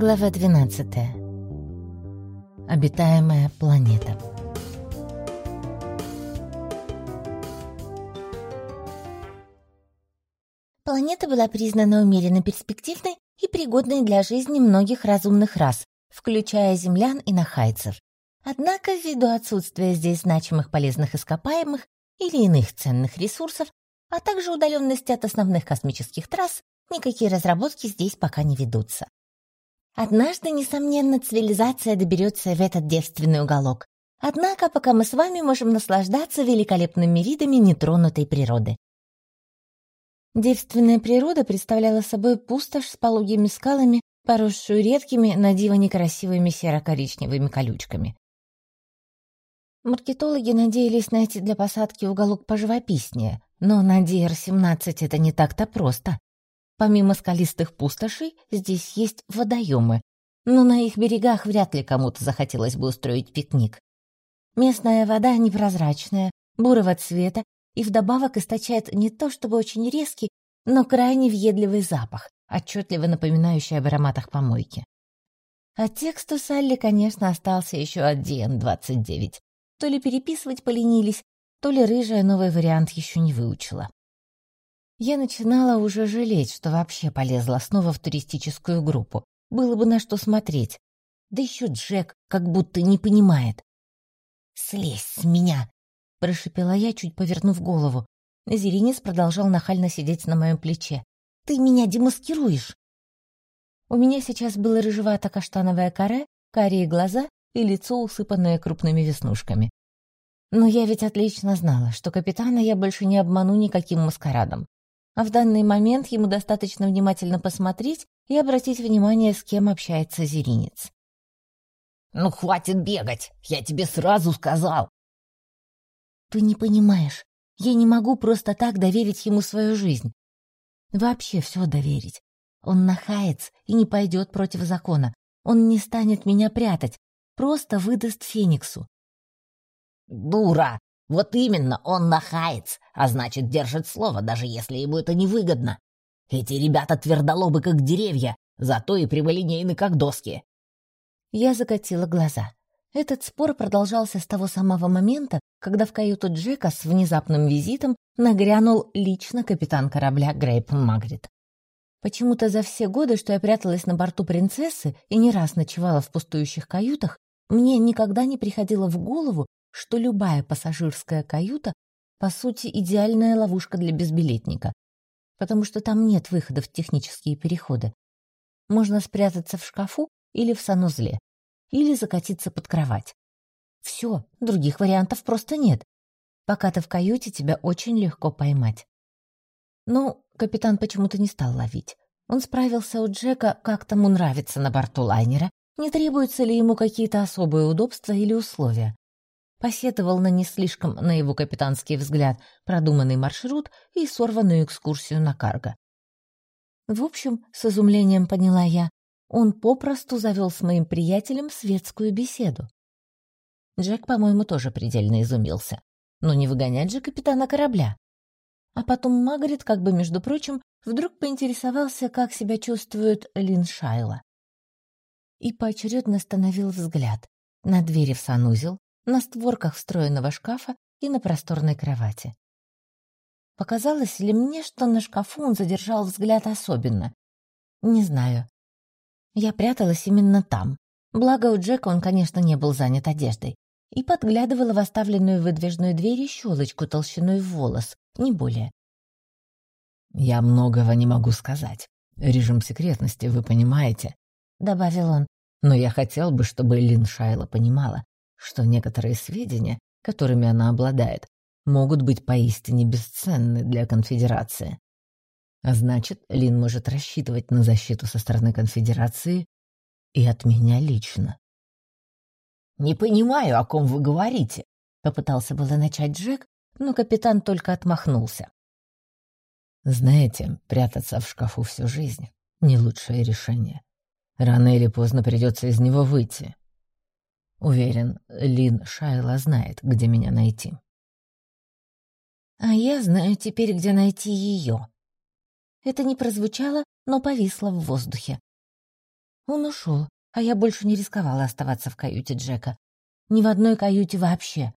Глава 12. Обитаемая планета. Планета была признана умеренно перспективной и пригодной для жизни многих разумных рас, включая землян и нахайцев. Однако, ввиду отсутствия здесь значимых полезных ископаемых или иных ценных ресурсов, а также удаленности от основных космических трасс, никакие разработки здесь пока не ведутся. Однажды, несомненно, цивилизация доберется в этот девственный уголок. Однако, пока мы с вами можем наслаждаться великолепными видами нетронутой природы. Девственная природа представляла собой пустошь с пологими скалами, поросшую редкими, на диво некрасивыми серо-коричневыми колючками. Маркетологи надеялись найти для посадки уголок поживописнее, но на DR-17 это не так-то просто. Помимо скалистых пустошей, здесь есть водоемы, но на их берегах вряд ли кому-то захотелось бы устроить пикник. Местная вода непрозрачная, бурого цвета и вдобавок источает не то чтобы очень резкий, но крайне въедливый запах, отчетливо напоминающий об ароматах помойки. А текст у Салли, конечно, остался еще от DN-29. То ли переписывать поленились, то ли рыжая новый вариант еще не выучила. Я начинала уже жалеть, что вообще полезла снова в туристическую группу. Было бы на что смотреть. Да еще Джек как будто не понимает. «Слезь с меня!» — прошипела я, чуть повернув голову. Зеринец продолжал нахально сидеть на моем плече. «Ты меня демаскируешь!» У меня сейчас было рыжевато-каштановое каре, карие глаза и лицо, усыпанное крупными веснушками. Но я ведь отлично знала, что капитана я больше не обману никаким маскарадом. А в данный момент ему достаточно внимательно посмотреть и обратить внимание, с кем общается зеринец. «Ну, хватит бегать! Я тебе сразу сказал!» «Ты не понимаешь. Я не могу просто так доверить ему свою жизнь. Вообще все доверить. Он нахается и не пойдет против закона. Он не станет меня прятать, просто выдаст Фениксу. «Дура! Вот именно, он нахаец, а значит, держит слово, даже если ему это невыгодно. Эти ребята твердолобы, как деревья, зато и прямолинейны, как доски». Я закатила глаза. Этот спор продолжался с того самого момента, когда в каюту Джека с внезапным визитом нагрянул лично капитан корабля Грейп Магрит. Почему-то за все годы, что я пряталась на борту принцессы и не раз ночевала в пустующих каютах, мне никогда не приходило в голову, что любая пассажирская каюта по сути идеальная ловушка для безбилетника, потому что там нет выхода в технические переходы. Можно спрятаться в шкафу или в санузле, или закатиться под кровать. Все, других вариантов просто нет. Пока ты в каюте, тебя очень легко поймать. Ну, капитан почему-то не стал ловить. Он справился у Джека, как тому нравится на борту лайнера, не требуются ли ему какие-то особые удобства или условия посетовал на не слишком, на его капитанский взгляд, продуманный маршрут и сорванную экскурсию на карго. В общем, с изумлением поняла я, он попросту завел с моим приятелем светскую беседу. Джек, по-моему, тоже предельно изумился. Но не выгонять же капитана корабля. А потом Магрит, как бы между прочим, вдруг поинтересовался, как себя чувствует Лин Шайла. И поочередно остановил взгляд на двери в санузел, на створках встроенного шкафа и на просторной кровати. Показалось ли мне, что на шкафу он задержал взгляд особенно? Не знаю. Я пряталась именно там. Благо у Джека он, конечно, не был занят одеждой. И подглядывала в оставленную выдвижную дверь щелочку толщиной в волос, не более. «Я многого не могу сказать. Режим секретности, вы понимаете», — добавил он. «Но я хотел бы, чтобы Лин Шайла понимала, что некоторые сведения, которыми она обладает, могут быть поистине бесценны для конфедерации. А значит, Лин может рассчитывать на защиту со стороны конфедерации и от меня лично. «Не понимаю, о ком вы говорите», — попытался было начать Джек, но капитан только отмахнулся. «Знаете, прятаться в шкафу всю жизнь — не лучшее решение. Рано или поздно придется из него выйти, Уверен, Лин Шайла знает, где меня найти. А я знаю теперь, где найти ее. Это не прозвучало, но повисло в воздухе. Он ушел, а я больше не рисковала оставаться в каюте Джека. Ни в одной каюте вообще.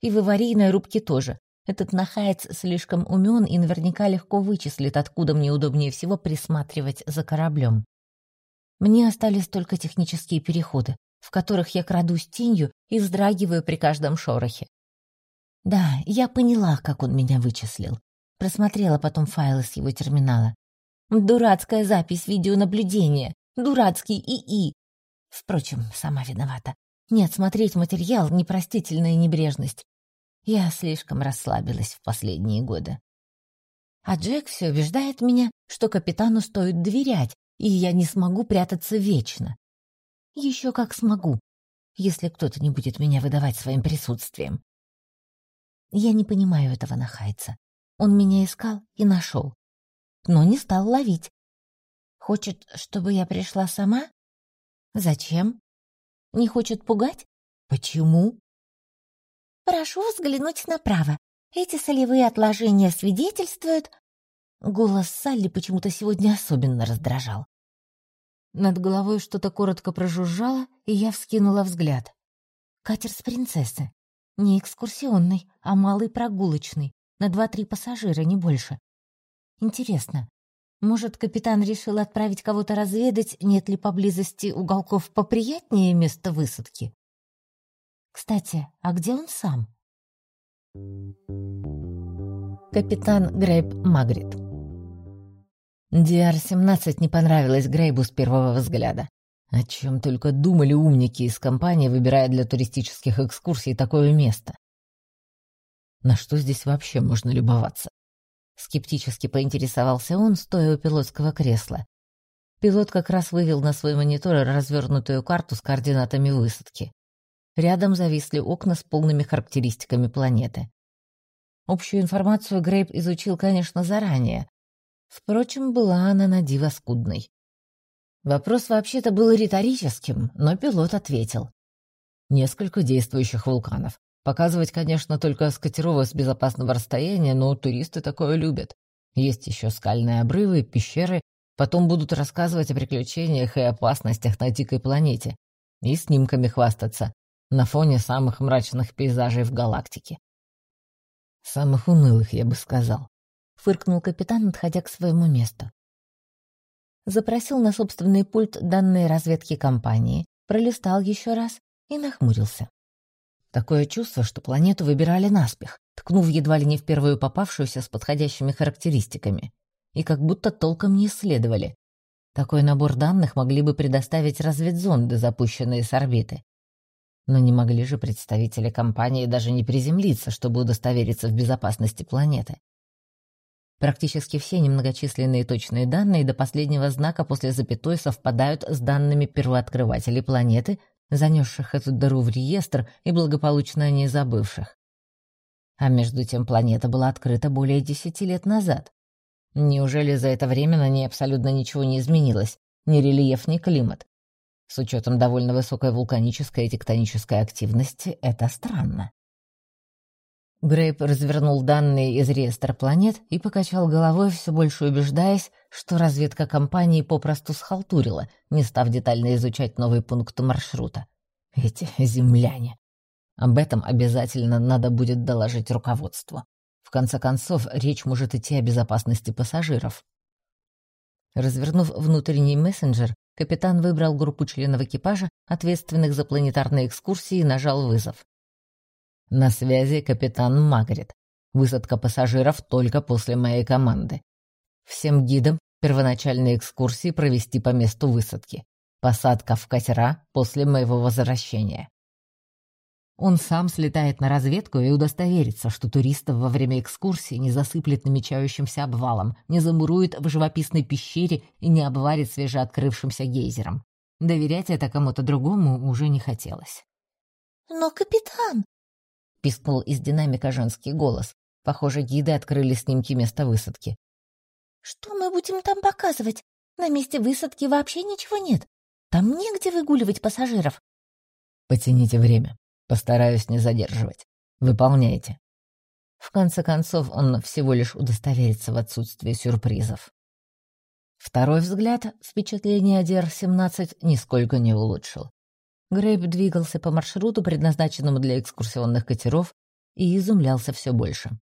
И в аварийной рубке тоже. Этот нахаец слишком умен и наверняка легко вычислит, откуда мне удобнее всего присматривать за кораблем. Мне остались только технические переходы, в которых я крадусь тенью и вздрагиваю при каждом шорохе. Да, я поняла, как он меня вычислил. Просмотрела потом файлы с его терминала. Дурацкая запись видеонаблюдения. Дурацкий ИИ. Впрочем, сама виновата. Нет, смотреть материал — непростительная небрежность. Я слишком расслабилась в последние годы. А Джек все убеждает меня, что капитану стоит доверять, и я не смогу прятаться вечно. Еще как смогу, если кто-то не будет меня выдавать своим присутствием. Я не понимаю этого нахайца. Он меня искал и нашел, но не стал ловить. Хочет, чтобы я пришла сама? Зачем? Не хочет пугать? Почему? Прошу взглянуть направо. Эти солевые отложения свидетельствуют... Голос Салли почему-то сегодня особенно раздражал. Над головой что-то коротко прожужжало, и я вскинула взгляд. Катер с принцессы. Не экскурсионный, а малый прогулочный. На два-три пассажира, не больше. Интересно, может, капитан решил отправить кого-то разведать, нет ли поблизости уголков поприятнее места высадки? Кстати, а где он сам? Капитан Грейб Магрит DR-17 не понравилась Грейбу с первого взгляда. О чем только думали умники из компании, выбирая для туристических экскурсий такое место. На что здесь вообще можно любоваться? Скептически поинтересовался он, стоя у пилотского кресла. Пилот как раз вывел на свой монитор развернутую карту с координатами высадки. Рядом зависли окна с полными характеристиками планеты. Общую информацию Грейп изучил, конечно, заранее, Впрочем, была она на диво скудной. Вопрос вообще-то был риторическим, но пилот ответил. Несколько действующих вулканов. Показывать, конечно, только скатерово с безопасного расстояния, но туристы такое любят. Есть еще скальные обрывы, пещеры, потом будут рассказывать о приключениях и опасностях на дикой планете. И снимками хвастаться на фоне самых мрачных пейзажей в галактике. Самых унылых, я бы сказал фыркнул капитан, отходя к своему месту. Запросил на собственный пульт данные разведки компании, пролистал еще раз и нахмурился. Такое чувство, что планету выбирали наспех, ткнув едва ли не в первую попавшуюся с подходящими характеристиками, и как будто толком не исследовали. Такой набор данных могли бы предоставить разведзонды, запущенные с орбиты. Но не могли же представители компании даже не приземлиться, чтобы удостовериться в безопасности планеты. Практически все немногочисленные точные данные до последнего знака после запятой совпадают с данными первооткрывателей планеты, занесших эту дыру в реестр и благополучно о ней забывших. А между тем планета была открыта более десяти лет назад. Неужели за это время на ней абсолютно ничего не изменилось? Ни рельеф, ни климат. С учетом довольно высокой вулканической и тектонической активности, это странно. Грейп развернул данные из реестра планет и покачал головой, все больше убеждаясь, что разведка компании попросту схалтурила, не став детально изучать новый пункт маршрута. Эти земляне. Об этом обязательно надо будет доложить руководству. В конце концов, речь может идти о безопасности пассажиров. Развернув внутренний мессенджер, капитан выбрал группу членов экипажа, ответственных за планетарные экскурсии, и нажал вызов. На связи капитан Магрит. Высадка пассажиров только после моей команды. Всем гидам первоначальные экскурсии провести по месту высадки. Посадка в катера после моего возвращения. Он сам слетает на разведку и удостоверится, что туристов во время экскурсии не засыплет намечающимся обвалом, не замурует в живописной пещере и не обварит свежеоткрывшимся гейзером. Доверять это кому-то другому уже не хотелось. «Но, капитан!» Пискнул из динамика женский голос. Похоже, гиды открыли снимки места высадки. «Что мы будем там показывать? На месте высадки вообще ничего нет. Там негде выгуливать пассажиров». «Потяните время. Постараюсь не задерживать. Выполняйте». В конце концов, он всего лишь удостоверится в отсутствии сюрпризов. Второй взгляд впечатление о DR-17 нисколько не улучшил. Грейп двигался по маршруту, предназначенному для экскурсионных катеров, и изумлялся все больше.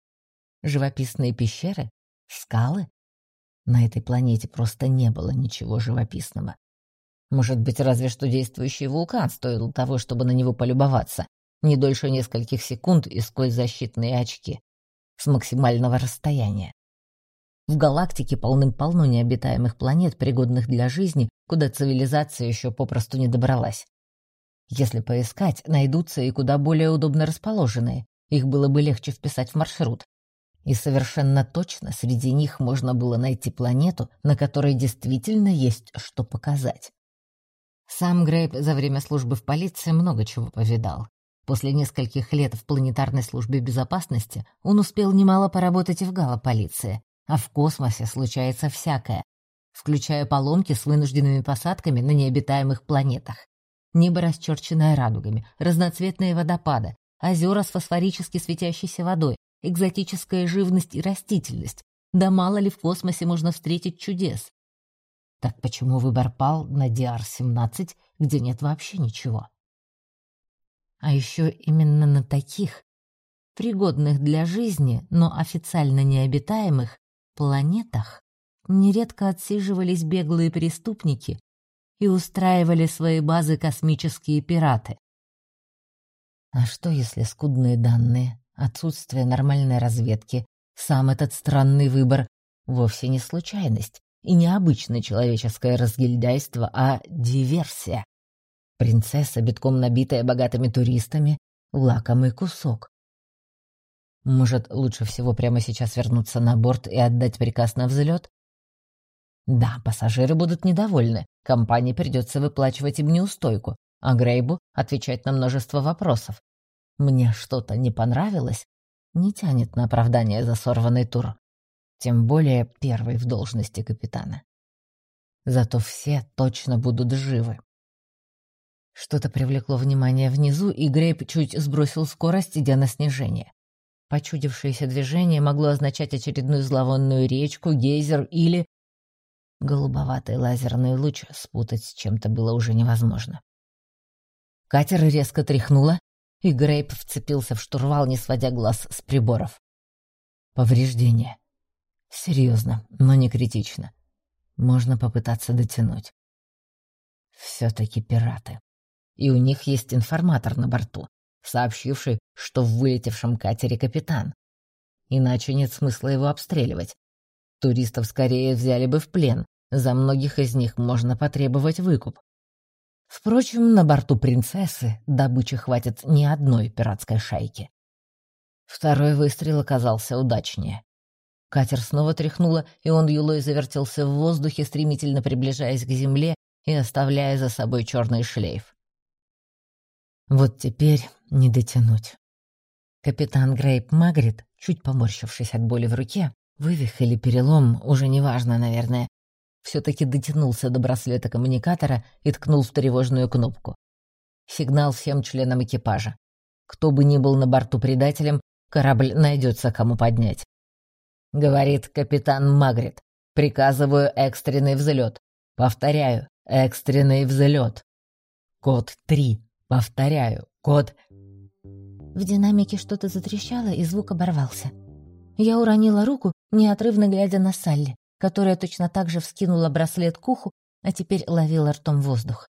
Живописные пещеры? Скалы? На этой планете просто не было ничего живописного. Может быть, разве что действующий вулкан стоил того, чтобы на него полюбоваться, не дольше нескольких секунд и сквозь защитные очки, с максимального расстояния. В галактике полным-полно необитаемых планет, пригодных для жизни, куда цивилизация еще попросту не добралась. Если поискать, найдутся и куда более удобно расположенные. Их было бы легче вписать в маршрут. И совершенно точно среди них можно было найти планету, на которой действительно есть что показать. Сам Грейп за время службы в полиции много чего повидал. После нескольких лет в планетарной службе безопасности он успел немало поработать и в галополиции, а в космосе случается всякое, включая поломки с вынужденными посадками на необитаемых планетах. Небо, расчерченное радугами, разноцветные водопады, озера с фосфорически светящейся водой, экзотическая живность и растительность. Да мало ли в космосе можно встретить чудес. Так почему выбор пал на DR-17, где нет вообще ничего? А еще именно на таких, пригодных для жизни, но официально необитаемых, планетах нередко отсиживались беглые преступники и устраивали свои базы космические пираты. А что, если скудные данные, отсутствие нормальной разведки, сам этот странный выбор вовсе не случайность и не обычное человеческое разгильдяйство, а диверсия? Принцесса, битком набитая богатыми туристами, лакомый кусок. Может, лучше всего прямо сейчас вернуться на борт и отдать приказ на взлет? Да, пассажиры будут недовольны, компании придется выплачивать им неустойку, а Грейбу отвечать на множество вопросов. Мне что-то не понравилось, не тянет на оправдание за сорванный тур. Тем более первый в должности капитана. Зато все точно будут живы. Что-то привлекло внимание внизу, и Грейп чуть сбросил скорость, идя на снижение. Почудившееся движение могло означать очередную зловонную речку, гейзер или Голубоватый лазерный луч спутать с чем-то было уже невозможно. Катер резко тряхнуло, и Грейп вцепился в штурвал, не сводя глаз с приборов. Повреждение. Серьезно, но не критично. Можно попытаться дотянуть. Все-таки пираты. И у них есть информатор на борту, сообщивший, что в вылетевшем катере капитан. Иначе нет смысла его обстреливать. Туристов скорее взяли бы в плен, за многих из них можно потребовать выкуп. Впрочем, на борту принцессы добычи хватит не одной пиратской шайки. Второй выстрел оказался удачнее. Катер снова тряхнуло, и он юлой завертелся в воздухе, стремительно приближаясь к земле и оставляя за собой черный шлейф. Вот теперь не дотянуть. Капитан Грейп Магрит, чуть поморщившись от боли в руке, Вывих или перелом, уже неважно, наверное, все-таки дотянулся до браслета коммуникатора и ткнул в тревожную кнопку. Сигнал всем членам экипажа. Кто бы ни был на борту предателем, корабль найдется кому поднять. Говорит капитан Магрит. Приказываю экстренный взлет. Повторяю, экстренный взлет. Код 3. Повторяю, код... В динамике что-то затрещало, и звук оборвался. Я уронила руку, неотрывно глядя на Салли, которая точно так же вскинула браслет к уху, а теперь ловила ртом воздух.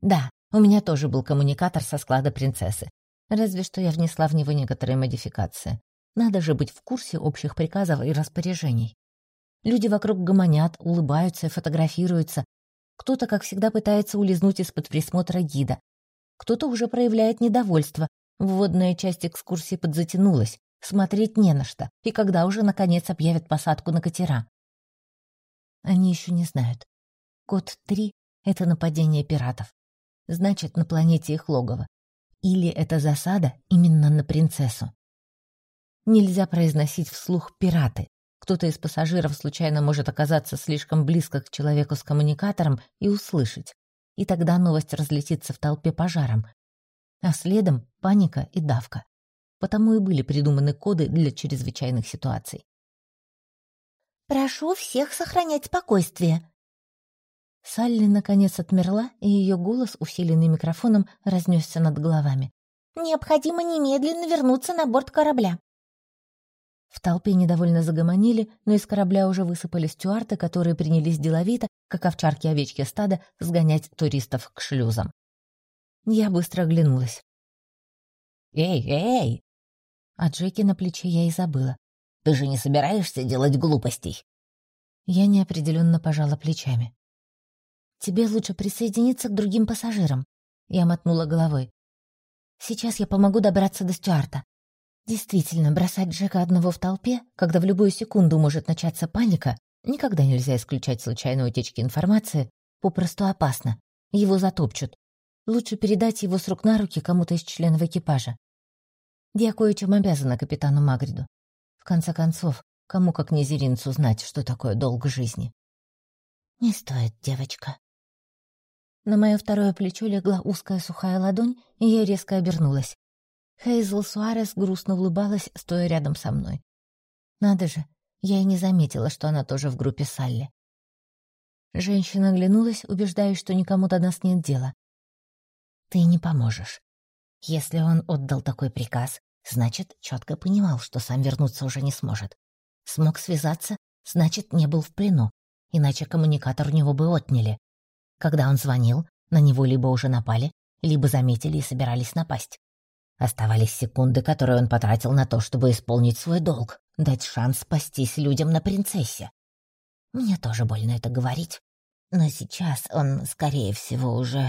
Да, у меня тоже был коммуникатор со склада принцессы. Разве что я внесла в него некоторые модификации. Надо же быть в курсе общих приказов и распоряжений. Люди вокруг гомонят, улыбаются и фотографируются. Кто-то, как всегда, пытается улизнуть из-под присмотра гида. Кто-то уже проявляет недовольство. Вводная часть экскурсии подзатянулась. Смотреть не на что. И когда уже, наконец, объявят посадку на катера? Они еще не знают. Код 3 — это нападение пиратов. Значит, на планете их логово. Или это засада именно на принцессу. Нельзя произносить вслух «пираты». Кто-то из пассажиров случайно может оказаться слишком близко к человеку с коммуникатором и услышать. И тогда новость разлетится в толпе пожаром. А следом паника и давка потому и были придуманы коды для чрезвычайных ситуаций. «Прошу всех сохранять спокойствие», Салли наконец отмерла, и ее голос, усиленный микрофоном, разнесся над головами. «Необходимо немедленно вернуться на борт корабля». В толпе недовольно загомонили, но из корабля уже высыпали стюарты, которые принялись деловито, как овчарки-овечки стада, сгонять туристов к шлюзам. Я быстро оглянулась. «Эй, эй!» О Джеки на плече я и забыла. «Ты же не собираешься делать глупостей?» Я неопределенно пожала плечами. «Тебе лучше присоединиться к другим пассажирам», — я мотнула головой. «Сейчас я помогу добраться до Стюарта. Действительно, бросать Джека одного в толпе, когда в любую секунду может начаться паника, никогда нельзя исключать случайной утечки информации, попросту опасно. Его затопчут. Лучше передать его с рук на руки кому-то из членов экипажа. Я кое-чем обязана капитану Магриду. В конце концов, кому как не зеринцу знать, что такое долг жизни. «Не стоит, девочка». На мое второе плечо легла узкая сухая ладонь, и я резко обернулась. Хейзл Суарес грустно улыбалась, стоя рядом со мной. Надо же, я и не заметила, что она тоже в группе Салли. Женщина оглянулась, убеждаясь, что никому до нас нет дела. «Ты не поможешь. Если он отдал такой приказ, значит, четко понимал, что сам вернуться уже не сможет. Смог связаться, значит, не был в плену, иначе коммуникатор у него бы отняли. Когда он звонил, на него либо уже напали, либо заметили и собирались напасть. Оставались секунды, которые он потратил на то, чтобы исполнить свой долг, дать шанс спастись людям на принцессе. Мне тоже больно это говорить, но сейчас он, скорее всего, уже...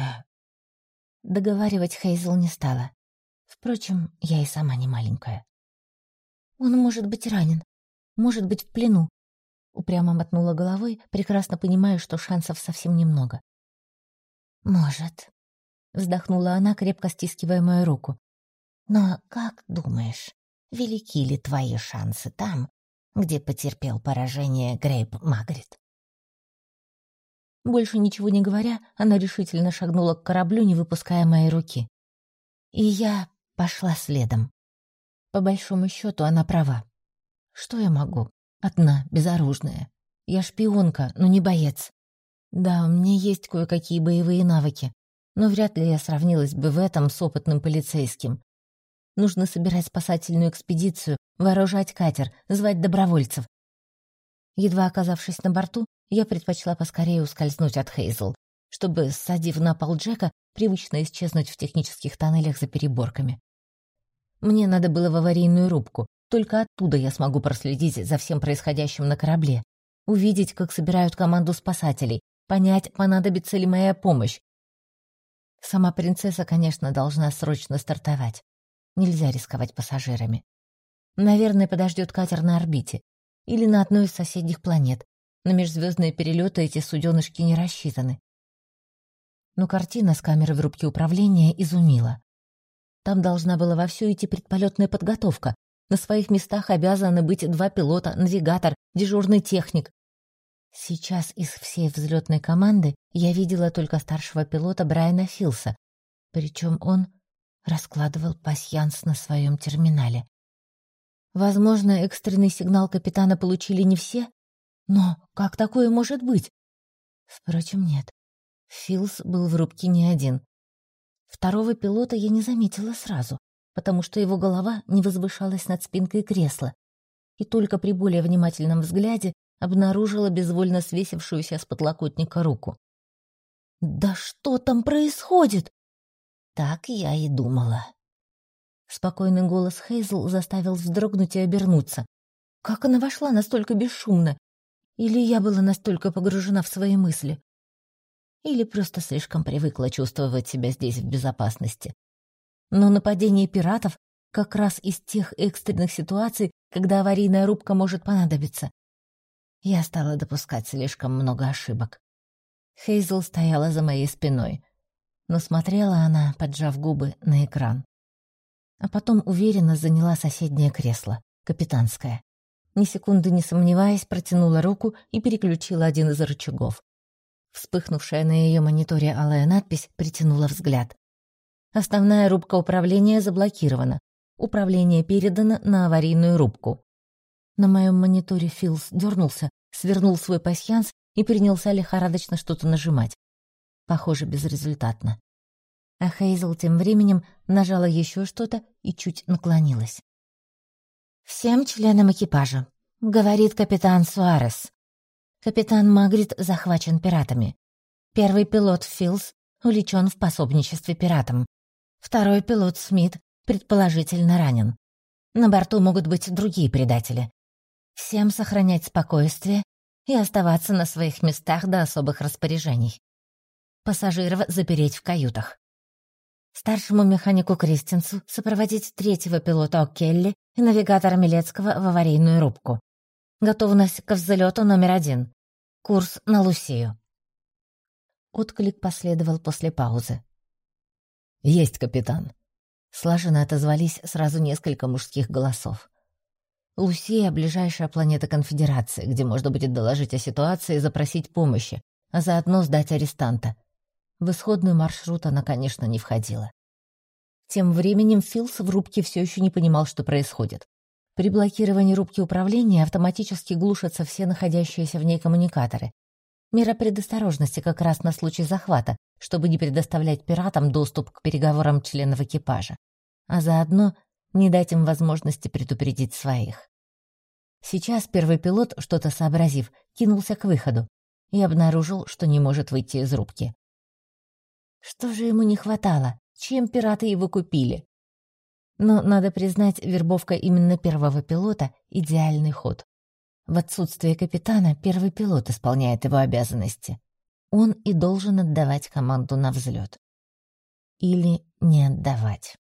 Договаривать Хейзл не стала. Впрочем, я и сама не маленькая. «Он может быть ранен, может быть в плену», — упрямо мотнула головой, прекрасно понимая, что шансов совсем немного. «Может», — вздохнула она, крепко стискивая мою руку. «Но как думаешь, велики ли твои шансы там, где потерпел поражение Грейп Магрит?» Больше ничего не говоря, она решительно шагнула к кораблю, не выпуская моей руки. И я пошла следом. По большому счету она права. Что я могу? Одна, безоружная. Я шпионка, но не боец. Да, у меня есть кое-какие боевые навыки, но вряд ли я сравнилась бы в этом с опытным полицейским. Нужно собирать спасательную экспедицию, вооружать катер, звать добровольцев. Едва оказавшись на борту, я предпочла поскорее ускользнуть от Хейзл, чтобы, садив на пол Джека, привычно исчезнуть в технических тоннелях за переборками. Мне надо было в аварийную рубку, только оттуда я смогу проследить за всем происходящим на корабле, увидеть, как собирают команду спасателей, понять, понадобится ли моя помощь. Сама принцесса, конечно, должна срочно стартовать. Нельзя рисковать пассажирами. Наверное, подождет катер на орбите или на одной из соседних планет, на межзвездные перелеты эти суденышки не рассчитаны. Но картина с камеры в рубке управления изумила. Там должна была вовсю идти предполетная подготовка. На своих местах обязаны быть два пилота, навигатор, дежурный техник. Сейчас из всей взлетной команды я видела только старшего пилота Брайана Филса, причем он раскладывал пасьянс на своем терминале. Возможно, экстренный сигнал капитана получили не все, но как такое может быть? Впрочем, нет. Филс был в рубке не один. Второго пилота я не заметила сразу, потому что его голова не возвышалась над спинкой кресла, и только при более внимательном взгляде обнаружила безвольно свесившуюся с подлокотника руку. «Да что там происходит?» «Так я и думала». Спокойный голос Хейзл заставил вздрогнуть и обернуться. Как она вошла настолько бесшумно? Или я была настолько погружена в свои мысли? Или просто слишком привыкла чувствовать себя здесь в безопасности? Но нападение пиратов как раз из тех экстренных ситуаций, когда аварийная рубка может понадобиться. Я стала допускать слишком много ошибок. Хейзл стояла за моей спиной, но смотрела она, поджав губы, на экран. А потом уверенно заняла соседнее кресло, капитанское ни секунды не сомневаясь, протянула руку и переключила один из рычагов. Вспыхнувшая на ее мониторе алая надпись притянула взгляд. Основная рубка управления заблокирована. Управление передано на аварийную рубку. На моем мониторе Филс дернулся, свернул свой пасьянс и принялся лихорадочно что-то нажимать. Похоже, безрезультатно. А Хейзел тем временем нажала еще что-то и чуть наклонилась. «Всем членам экипажа», — говорит капитан Суарес. Капитан Магрит захвачен пиратами. Первый пилот Филс увлечен в пособничестве пиратам. Второй пилот Смит предположительно ранен. На борту могут быть другие предатели. Всем сохранять спокойствие и оставаться на своих местах до особых распоряжений. Пассажиров запереть в каютах. Старшему механику Кристинсу сопроводить третьего пилота О'Келли и навигатора Милецкого в аварийную рубку. Готовность к взлету номер один. Курс на Лусию. Отклик последовал после паузы. «Есть, капитан!» Слаженно отозвались сразу несколько мужских голосов. Лусия — ближайшая планета Конфедерации, где можно будет доложить о ситуации и запросить помощи, а заодно сдать арестанта. В исходный маршрут она, конечно, не входила. Тем временем Филс в рубке все еще не понимал, что происходит. При блокировании рубки управления автоматически глушатся все находящиеся в ней коммуникаторы. Мера предосторожности как раз на случай захвата, чтобы не предоставлять пиратам доступ к переговорам членов экипажа. А заодно не дать им возможности предупредить своих. Сейчас первый пилот, что-то сообразив, кинулся к выходу и обнаружил, что не может выйти из рубки. Что же ему не хватало? Чем пираты его купили? Но, надо признать, вербовка именно первого пилота — идеальный ход. В отсутствие капитана первый пилот исполняет его обязанности. Он и должен отдавать команду на взлет. Или не отдавать.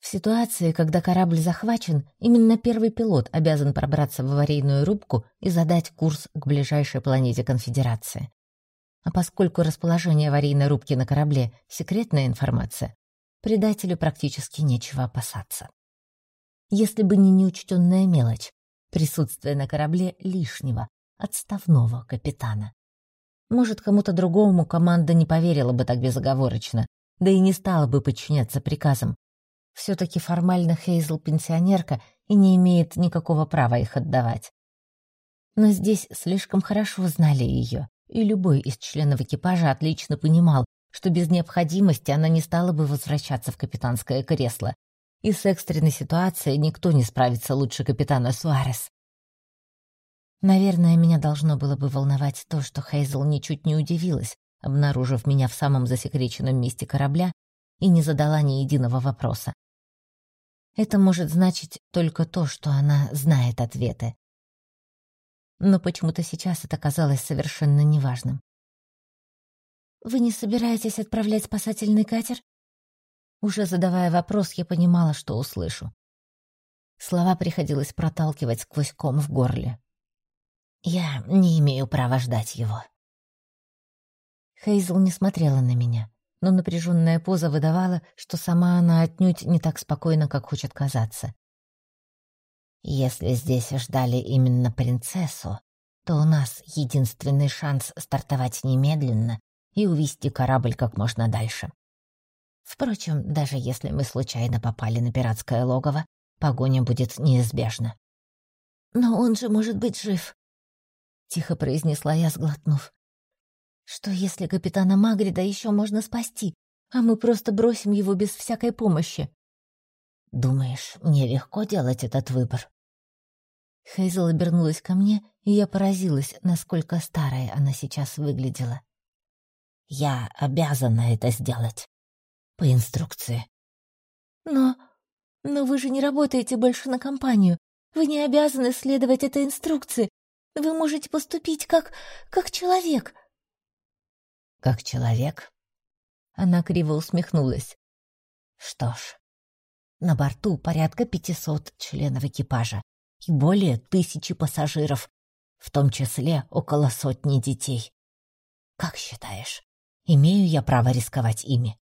В ситуации, когда корабль захвачен, именно первый пилот обязан пробраться в аварийную рубку и задать курс к ближайшей планете Конфедерации. А поскольку расположение аварийной рубки на корабле — секретная информация, предателю практически нечего опасаться. Если бы не неучтенная мелочь — присутствие на корабле лишнего, отставного капитана. Может, кому-то другому команда не поверила бы так безоговорочно, да и не стала бы подчиняться приказам, все-таки формально Хейзл пенсионерка и не имеет никакого права их отдавать. Но здесь слишком хорошо знали ее, и любой из членов экипажа отлично понимал, что без необходимости она не стала бы возвращаться в капитанское кресло. И с экстренной ситуацией никто не справится лучше капитана Суарес. Наверное, меня должно было бы волновать то, что Хейзл ничуть не удивилась, обнаружив меня в самом засекреченном месте корабля и не задала ни единого вопроса. Это может значить только то, что она знает ответы. Но почему-то сейчас это казалось совершенно неважным. «Вы не собираетесь отправлять спасательный катер?» Уже задавая вопрос, я понимала, что услышу. Слова приходилось проталкивать сквозь ком в горле. «Я не имею права ждать его». Хейзл не смотрела на меня но напряженная поза выдавала, что сама она отнюдь не так спокойна, как хочет казаться. «Если здесь ждали именно принцессу, то у нас единственный шанс стартовать немедленно и увести корабль как можно дальше. Впрочем, даже если мы случайно попали на пиратское логово, погоня будет неизбежна». «Но он же может быть жив», — тихо произнесла я, сглотнув. Что если капитана Магрида еще можно спасти, а мы просто бросим его без всякой помощи? Думаешь, мне легко делать этот выбор? Хейзел обернулась ко мне, и я поразилась, насколько старая она сейчас выглядела. Я обязана это сделать. По инструкции. Но... но вы же не работаете больше на компанию. Вы не обязаны следовать этой инструкции. Вы можете поступить как... как человек. Как человек? Она криво усмехнулась. Что ж, на борту порядка пятисот членов экипажа и более тысячи пассажиров, в том числе около сотни детей. Как считаешь, имею я право рисковать ими?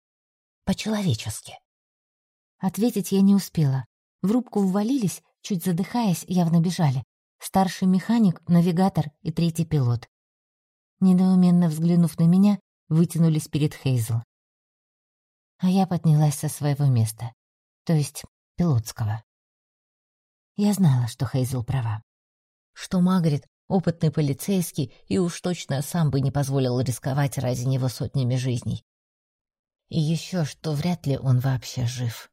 По-человечески. Ответить я не успела. В рубку ввалились, чуть задыхаясь, явно бежали. Старший механик, навигатор и третий пилот. Недоуменно взглянув на меня, вытянулись перед Хейзл. А я поднялась со своего места, то есть пилотского. Я знала, что Хейзл права. Что Магрит опытный полицейский и уж точно сам бы не позволил рисковать ради него сотнями жизней. И еще что вряд ли он вообще жив.